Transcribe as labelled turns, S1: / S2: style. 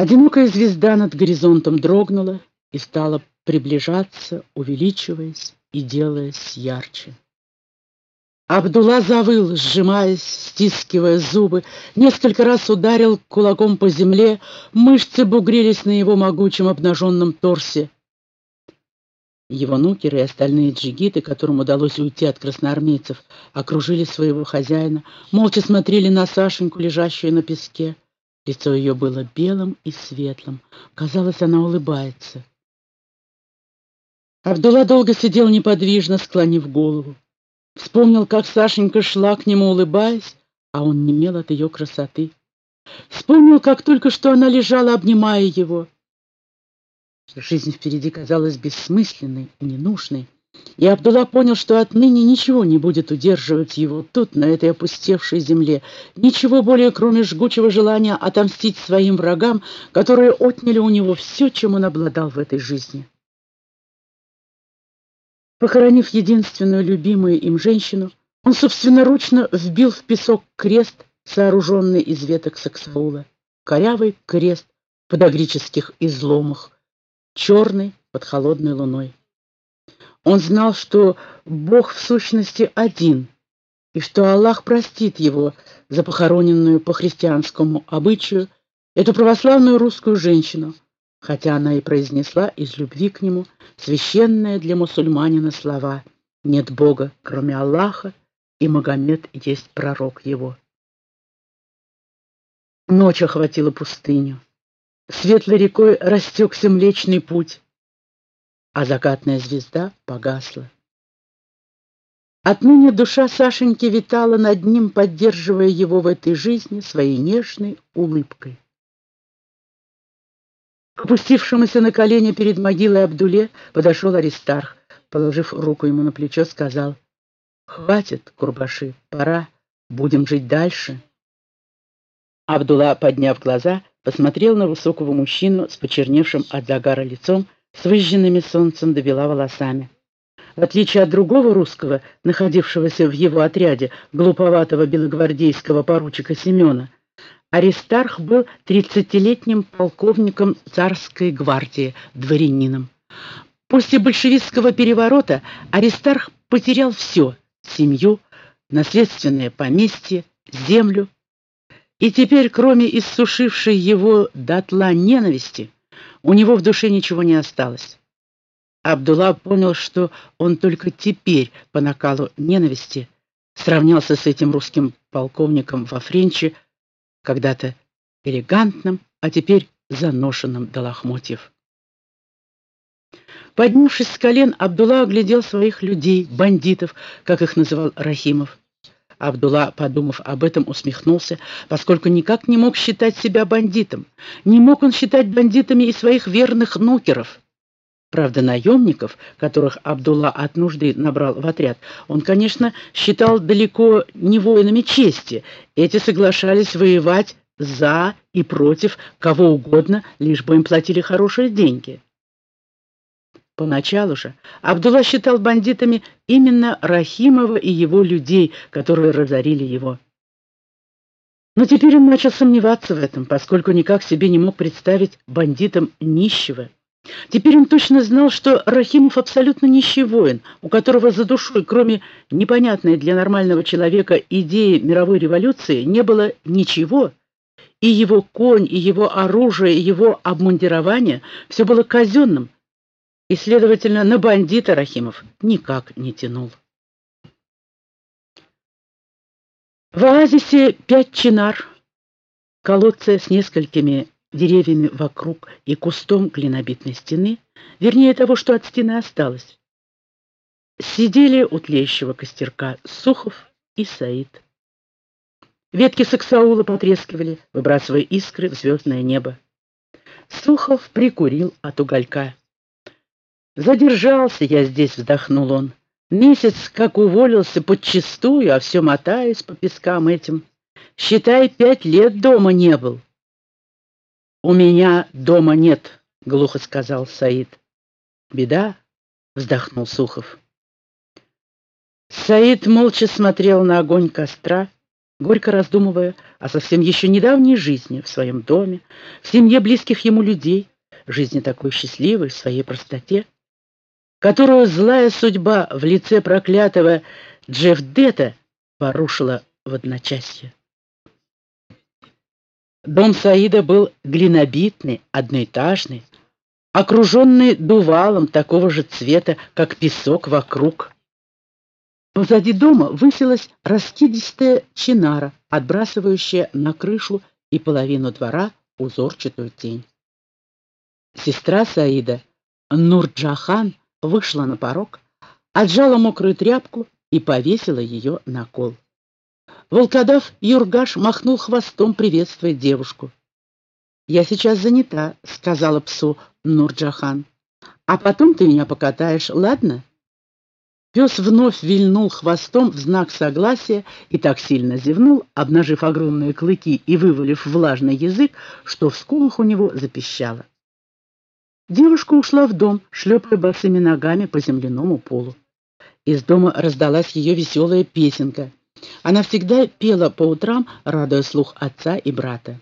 S1: Одинокая звезда над горизонтом дрогнула и стала приближаться, увеличиваясь и делаясь ярче. Абдулла завыл, сжимаясь, стискивая зубы, несколько раз ударил кулаком по земле, мышцы бугрились на его могучем обнаженном торсе. Его нукеры и остальные джигиты, которым удалось уйти от красноармейцев, окружили своего хозяина, молча смотрели на Сашеньку, лежащую на песке. Лицо ее было белым и светлым. Казалось, она улыбается. Абдулла долго сидел неподвижно, склонив голову. Вспомнил, как Сашенька шла к нему, улыбаясь, а он не немел от ее красоты. Вспомнил, как только что она лежала, обнимая его. Жизнь впереди казалась бессмысленной и ненужной. И Абдулла понял, что отныне ничего не будет удерживать его тут, на этой опустевшей земле. Ничего более, кроме жгучего желания отомстить своим врагам, которые отняли у него все, чем он обладал в этой жизни. Похоронив единственную любимую им женщину, он собственноручно вбил в песок крест, сооруженный из веток саксаула. Корявый крест в подогрических изломах, черный под холодной луной. Он знал, что Бог в сущности один, и что Аллах простит его за похороненную по христианскому обычаю эту православную русскую женщину, хотя она и произнесла из любви к нему священные для мусульманина слова «Нет Бога, кроме Аллаха, и Магомед есть пророк его». Ночь охватила пустыню. Светлой рекой растекся Млечный Путь а закатная звезда погасла. Отныне душа Сашеньки витала над ним, поддерживая его в этой жизни своей нежной улыбкой. К опустившемуся на колени перед могилой Абдуле подошел Аристарх, положив руку ему на плечо, сказал, «Хватит, Курбаши, пора, будем жить дальше». Абдулла, подняв глаза, посмотрел на высокого мужчину с почерневшим от загара лицом, с выжженными солнцем до бела волосами. В отличие от другого русского, находившегося в его отряде, глуповатого белогвардейского поручика Семена, Аристарх был тридцатилетним полковником царской гвардии, дворянином. После большевистского переворота Аристарх потерял все — семью, наследственное поместье, землю. И теперь, кроме иссушившей его дотла ненависти, у него в душе ничего не осталось. Абдулла понял, что он только теперь по накалу ненависти сравнялся с этим русским полковником во Френче, когда-то элегантным, а теперь заношенным до лохмотьев. Поднявшись с колен, Абдулла оглядел своих людей, бандитов, как их называл Рахимов. Абдулла, подумав об этом, усмехнулся, поскольку никак не мог считать себя бандитом. Не мог он считать бандитами и своих верных нукеров. Правда, наемников, которых Абдулла от нужды набрал в отряд, он, конечно, считал далеко не воинами чести. Эти соглашались воевать за и против кого угодно, лишь бы им платили хорошие деньги. Поначалу же Абдулла считал бандитами именно Рахимова и его людей, которые разорили его. Но теперь он начал сомневаться в этом, поскольку никак себе не мог представить бандитом нищего. Теперь он точно знал, что Рахимов абсолютно нищий воин, у которого за душой, кроме непонятной для нормального человека идеи мировой революции, не было ничего, и его конь, и его оружие, и его обмундирование все было казенным, и, следовательно, на бандита Рахимов никак не тянул. В оазисе пять чинар, колодцы с несколькими деревьями вокруг и кустом глинобитной стены, вернее того, что от стены осталось, сидели у тлеющего костерка Сухов и Саид. Ветки саксаула потрескивали, выбрасывая искры в звездное небо. Сухов прикурил от уголька. «Задержался я здесь», — вздохнул он. «Месяц, как уволился, подчистую, а все мотаюсь по пескам этим. Считай, пять лет дома не был». «У меня дома нет», — глухо сказал Саид. «Беда?» — вздохнул Сухов. Саид молча смотрел на огонь костра, горько раздумывая о совсем еще недавней жизни в своем доме, в семье близких ему людей, жизни такой счастливой в своей простоте, которую злая судьба в лице проклятого Джеффдета порушила в одночасье. Дом Саида был глинобитный, одноэтажный, окруженный дувалом такого же цвета, как песок вокруг. Позади дома высилась раскидистая чинара, отбрасывающая на крышу и половину двора узорчатую тень. Сестра Саида, Нурджахан, вышла на порог, отжала мокрую тряпку и повесила ее на кол. Волкодав Юргаш махнул хвостом, приветствуя девушку. «Я сейчас занята», — сказала псу Нурджахан. «А потом ты меня покатаешь, ладно?» Пес вновь вильнул хвостом в знак согласия и так сильно зевнул, обнажив огромные клыки и вывалив влажный язык, что в скулах у него запищало. Девушка ушла в дом, шлепая босыми ногами по земляному полу. Из дома раздалась ее веселая песенка. Она всегда пела по утрам, радуя слух отца и брата.